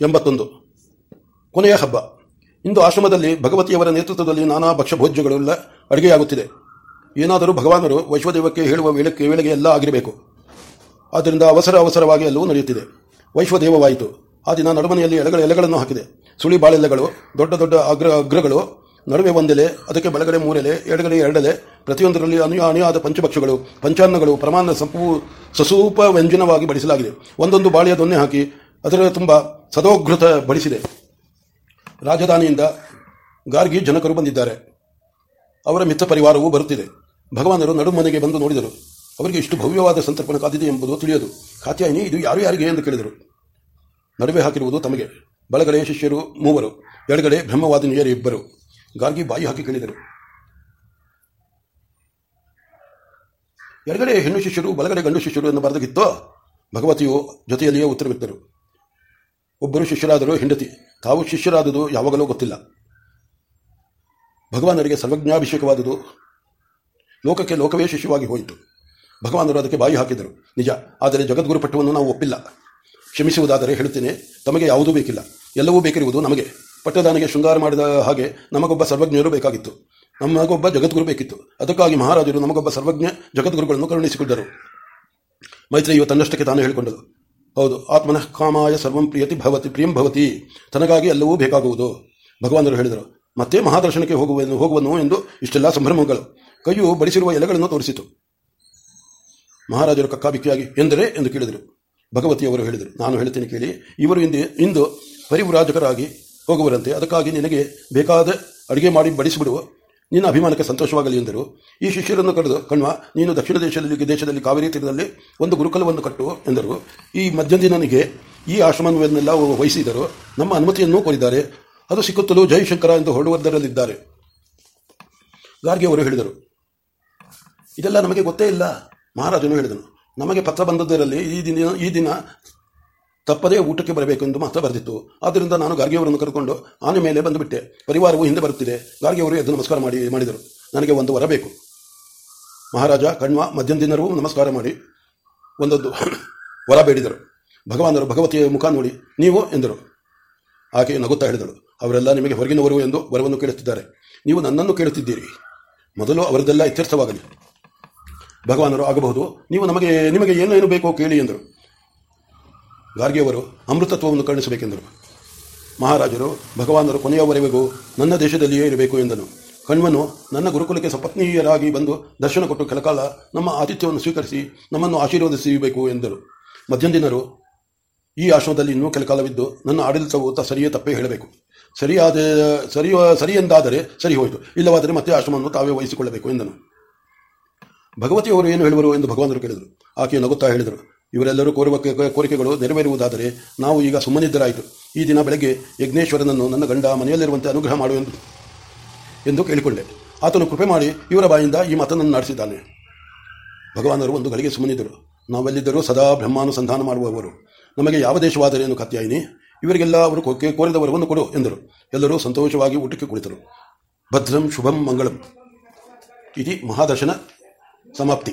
ಎಂಬತ್ತೊಂದು. ಕೊನೆಯ ಹಬ್ಬ. ಇಂದು ಆಶ್ರಮದಲ್ಲಿ ಭಗವತಿಯವರ ನೇತೃತ್ವದಲ್ಲಿ ನಾನಾ ಭಕ್ಷ್ಯಭೋಜ್ಯಗಳೆಲ್ಲ ಅಡುಗೆಯಾಗುತ್ತಿದೆ. ಏನಾದರೂ ಭಗವಾನರು ವೈಶ್ವದೇವಕ್ಕೆ ಹೇಳುವ ವೇಳಕ್ಕೆ ವೇಳೆಗೆ ಎಲ್ಲ ಆಗಿರಬೇಕು. ಆದ್ದರಿಂದ ಅವಸರ ಅವಸರವಾಗಿ ಎಲ್ಲವೂ ನಡೆಯುತ್ತಿದೆ. ವೈಶ್ವದೇವವಾಯಿತು. ಆ ದಿನ ನಡುಮನೆಯಲ್ಲಿ ಎಲೆಗಳ ಎಲೆಗಳನ್ನು ಹಾಕಿದೆ. ಸುಳಿ ಬಾಳೆಲೆಗಳು, ದೊಡ್ಡ ದೊಡ್ಡ ಅಗ್ರ ಅಗ್ರಗಳು, ನಡುವೆ ಒಂದೆಲೆ, ಅದಕ್ಕೆ ಬಲಗಡೆ ಮೂರೆಲೆ, ಎಡಗಡೆ ಎರಡೆಲೆ, ಪ್ರತಿಯೊಂದರಲ್ಲಿ ಅನುಯ ಅನುಯಾದ ಪಂಚಭಕ್ಷಗಳು ಪಂಚಾನ್ನಗಳು ಪ್ರಮಾಣ ಸಂಪೂ ಸಸೂಪ ವ್ಯಂಜನವಾಗಿ ಬಡಿಸಲಾಗಿದೆ. ಒಂದೊಂದು ಬಾಳೆಯ ದೊನ್ನೆ ಹಾಕಿ ಅದರ ತುಂಬ ಸದೋಘೃತ ಬಡಿಸಿದೆ. ರಾಜಧಾನಿಯಿಂದ ಗಾರ್ಗಿ ಜನಕರು ಬಂದಿದ್ದಾರೆ. ಅವರ ಮಿತ್ರ ಪರಿವಾರವೂ ಬರುತ್ತಿದೆ. ಭಗವಾನರು ನಡುಮನೆಗೆ ಬಂದು ನೋಡಿದರು. ಅವರಿಗೆ ಇಷ್ಟು ಭವ್ಯವಾದ ಸಂತರ್ಪಣ ಕಾದಿದೆ ಎಂಬುದು ತಿಳಿಯದು. ಕಾತ್ಯಾಯಿನಿ ಇದು ಯಾರು ಯಾರಿಗೆ ಎಂದು ಕೇಳಿದರು. ನಡುವೆ ಹಾಕಿರುವುದು ತಮಗೆ. ಬಳಗಡೆ ಶಿಷ್ಯರು ಮೂವರು, ಎಡಗಡೆ ಬ್ರಹ್ಮವಾದಿನಿಯರು ಇಬ್ಬರು. ಗಾರ್ಗಿ ಬಾಯಿ ಹಾಕಿ ಕೇಳಿದರು. ಎಡಗಡೆ ಹೆಣ್ಣು ಶಿಷ್ಯರು, ಬಲಗಡೆ ಗಂಡು ಶಿಷ್ಯರು ಎಂದು ಬರೆದಗಿತ್ತೋ ಭಗವತಿಯು ಜೊತೆಯಲ್ಲಿಯೇ ಉತ್ತರವಿತ್ತರು. ಒಬ್ಬರು ಶಿಷ್ಯರಾದರೂ ಹೆಂಡತಿ. ತಾವು ಶಿಷ್ಯರಾದುದು ಯಾವಾಗಲೂ ಗೊತ್ತಿಲ್ಲ. ಭಗವಾನರಿಗೆ ಸರ್ವಜ್ಞಾಭಿಷೇಕವಾದುದು ಲೋಕಕ್ಕೆ ಲೋಕವೇ ಶಿಷ್ಯವಾಗಿ ಹೋಯಿತು. ಭಗವಾನರು ಅದಕ್ಕೆ ಬಾಯಿ ಹಾಕಿದರು. ನಿಜ, ಆದರೆ ಜಗದ್ಗುರು ಪಟ್ಟವನ್ನು ನಾವು ಒಪ್ಪಿಲ್ಲ. ಕ್ಷಮಿಸುವುದಾದರೆ ಹೇಳುತ್ತೇನೆ, ತಮಗೆ ಯಾವುದೂ ಬೇಕಿಲ್ಲ. ಎಲ್ಲವೂ ಬೇಕಿರುವುದು ನಮಗೆ. ಪಟ್ಟದಾನಿಗೆ ಶೃಂಗಾರ ಮಾಡಿದ ಹಾಗೆ ನಮಗೊಬ್ಬ ಸರ್ವಜ್ಞರು ಬೇಕಾಗಿತ್ತು. ನಮಗೊಬ್ಬ ಜಗದ್ಗುರು ಬೇಕಿತ್ತು. ಅದಕ್ಕಾಗಿ ಮಹಾರಾಜರು ನಮಗೊಬ್ಬ ಸರ್ವಜ್ಞ ಜಗದ್ಗುರುಗಳನ್ನು ಕರುಣಿಸಿಕೊಂಡರು. ಮೈತ್ರಿಯು ತನ್ನಷ್ಟಕ್ಕೆ ತಾನು ಹೇಳಿಕೊಂಡಳು. ಹೌದು, ಆತ್ಮನಃ ಕಾಮಾಯ ಸರ್ವಂ ಪ್ರಿಯತಿ ಭವತಿ, ಪ್ರಿಯಂ ಭವತಿ. ತನಗಾಗಿ ಎಲ್ಲವೂ ಬೇಕಾಗುವುದು. ಭಗವಂತರು ಹೇಳಿದರು, ಮತ್ತೆ ಮಹಾದರ್ಶನಕ್ಕೆ ಹೋಗುವನು ಹೋಗುವನು ಎಂದು ಇಷ್ಟೆಲ್ಲ ಸಂಭ್ರಮಗಳು. ಕೈಯು ಬಡಿಸಿರುವ ಎಲೆಗಳನ್ನು ತೋರಿಸಿತು. ಮಹಾರಾಜರು ಕಕ್ಕಾಬಿಕ್ಕಿಯಾಗಿ, ಎಂದರೆ? ಎಂದು ಕೇಳಿದರು. ಭಗವತಿಯವರು ಹೇಳಿದರು, ನಾನು ಹೇಳ್ತೇನೆ ಕೇಳಿ, ಇವರು ಇಂದು ಇಂದು ಪರಿವ್ರಾಜಕರಾಗಿ ಹೋಗುವರಂತೆ. ಅದಕ್ಕಾಗಿ ನಿನಗೆ ಬೇಕಾದ ಅಡುಗೆ ಮಾಡಿ ಬಡಿಸಿಬಿಡುವ ನಿನ್ನ ಅಭಿಮಾನಕ್ಕೆ ಸಂತೋಷವಾಗಲಿ ಎಂದರು. ಈ ಶಿಷ್ಯರನ್ನು ಕರೆದು, ಕಣ್ವ, ನೀನು ದಕ್ಷಿಣ ದೇಶದಲ್ಲಿ ದೇಶದಲ್ಲಿ ಕಾವೇರಿ ತೀರದಲ್ಲಿ ಒಂದು ಗುರುಕುಲವನ್ನು ಕಟ್ಟು, ಎಂದರು. ಈ ಮಧ್ಯದಿನನಿಗೆ ಈ ಆಶ್ರಮವನ್ನೆಲ್ಲ ವಹಿಸಿದರು. ನಮ್ಮ ಅನುಮತಿಯನ್ನು ಕೋರಿದ್ದಾರೆ. ಅದು ಸಿಕ್ಕುತ್ತಲೂ ಜಯಶಂಕರ ಎಂದು ಹೊರಡುವುದರಲ್ಲಿದ್ದಾರೆ. ಗಾರ್ಗೆ ಅವರು ಹೇಳಿದರು, ಇದೆಲ್ಲ ನಮಗೆ ಗೊತ್ತೇ ಇಲ್ಲ, ಮಹಾರಾಜನು ಹೇಳಿದನು. ನಮಗೆ ಪತ್ರ ಬಂದದ್ದರಲ್ಲಿ ಈ ದಿನ ಈ ದಿನ ತಪ್ಪದೇ ಊಟಕ್ಕೆ ಬರಬೇಕು ಎಂದು ಮಾತ್ರ ಬರೆದಿತ್ತು. ಆದ್ದರಿಂದ ನಾನು ಗಾರ್ಗಿಯವರನ್ನು ಕರೆದುಕೊಂಡು ಆನೆ ಮೇಲೆ ಬಂದುಬಿಟ್ಟೆ. ಪರಿವಾರವು ಹಿಂದೆ ಬರುತ್ತಿದೆ. ಗಾರ್ಗಿಯವರು ಎದ್ದು ನಮಸ್ಕಾರ ಮಾಡಿ ಮಾಡಿದರು. ನನಗೆ ಒಂದು ವರ ಬೇಕು. ಮಹಾರಾಜ, ಕಣ್ವ ಮಧ್ಯಂದಿನರೂ ನಮಸ್ಕಾರ ಮಾಡಿ ಒಂದೊಂದು ವರ ಬೇಡಿದರು. ಭಗವಾನರು ಭಗವತಿಯ ಮುಖ ನೋಡಿ, ನೀವು ಎಂದರು. ಆಕೆ ನಗುತ್ತಾ ಹೇಳಿದಳು. ಅವರೆಲ್ಲ ನಿಮಗೆ ಹೊರಗಿನವರು ಎಂದು ವರವನ್ನು ಕೇಳುತ್ತಿದ್ದಾರೆ. ನೀವು ನನ್ನನ್ನು ಕೇಳುತ್ತಿದ್ದೀರಿ. ಮೊದಲು ಅವರದೆಲ್ಲ ಇತ್ಯರ್ಥವಾಗಲಿ. ಭಗವಾನರು ಆಗಬಹುದು. ನೀವು ನಮಗೆ, ನಿಮಗೆ ಏನೇನು ಏನು ಬೇಕೋ ಕೇಳಿ ಎಂದರು. ಗಾರ್ಗಿಯವರು ಅಮೃತತ್ವವನ್ನು ಕರುಣಿಸಬೇಕೆಂದರು ಮಹಾರಾಜರು, ಭಗವಾನರು ಕೊನೆಯವರೆಗೂ ನನ್ನ ದೇಶದಲ್ಲಿಯೇ ಇರಬೇಕು ಎಂದನು. ಕಣ್ವನು ನನ್ನ ಗುರುಕುಲಕ್ಕೆ ಸಪತ್ನೀಯರಾಗಿ ಬಂದು ದರ್ಶನ ಕೊಟ್ಟು ಕೆಲಕಾಲ ನಮ್ಮ ಆತಿಥ್ಯವನ್ನು ಸ್ವೀಕರಿಸಿ ನಮ್ಮನ್ನು ಆಶೀರ್ವದಿಸಬೇಕು ಎಂದರು. ಮಧ್ಯಂದಿನರು, ಈ ಆಶ್ರಮದಲ್ಲಿ ಇನ್ನೂ ಕೆಲಕಾಲವಿದ್ದು ನನ್ನ ಆಡಳಿತವು ತ ಸರಿಯೇ ತಪ್ಪೇ ಹೇಳಬೇಕು. ಸರಿಯಾದ ಸರಿ ಸರಿ ಎಂದಾದರೆ ಸರಿ ಹೋಯಿತು. ಇಲ್ಲವಾದರೆ ಮತ್ತೆ ಆಶ್ರಮವನ್ನು ತಾವೇ ವಹಿಸಿಕೊಳ್ಳಬೇಕು ಎಂದನು. ಭಗವತಿಯವರು ಏನು ಹೇಳುವರು ಎಂದು ಭಗವಂತರು ಕೇಳಿದರು. ಆಕೆ ನಗುತ್ತಾ ಹೇಳಿದರು. ಇವರೆಲ್ಲರೂ ಕೋರುವ ಕೋರಿಕೆಗಳು ನೆರವೇರುವುದಾದರೆ ನಾವು ಈಗ ಸುಮ್ಮನಿದ್ದರಾಯಿತು. ಈ ದಿನ ಬೆಳಗ್ಗೆ ಯಜ್ಞೇಶ್ವರನನ್ನು ನನ್ನ ಗಂಡ ಮನೆಯಲ್ಲಿರುವಂತೆ ಅನುಗ್ರಹ ಮಾಡು ಎಂದು ಎಂದು ಕೇಳಿಕೊಂಡೆ. ಆತನು ಕೃಪೆ ಮಾಡಿ ಇವರ ಬಾಯಿಂದ ಈ ಮಾತನ್ನು ನಡೆಸಿದ್ದಾನೆ. ಭಗವಾನರು ಒಂದು ಗಳಿಗೆ ಸುಮ್ಮನಿದ್ದರು. ನಾವೆಲ್ಲಿದ್ದರೂ ಸದಾ ಬ್ರಹ್ಮಾನುಸಂಧಾನ ಮಾಡುವವರು. ನಮಗೆ ಯಾವ ದೇಶವಾದರೇನು ಕತ್ಯಾಯಿನಿ ಇವರಿಗೆಲ್ಲ ಅವರು ಕೋರಿದ ವರವನ್ನು ಕೊಡು ಎಂದರು. ಎಲ್ಲರೂ ಸಂತೋಷವಾಗಿ ಊಟಕ್ಕೆ ಕುಳಿತರು. ಭದ್ರಂ ಶುಭಂ ಮಂಗಳಂ. ಇತಿ ಮಹಾದರ್ಶನ ಸಮಾಪ್ತಿ.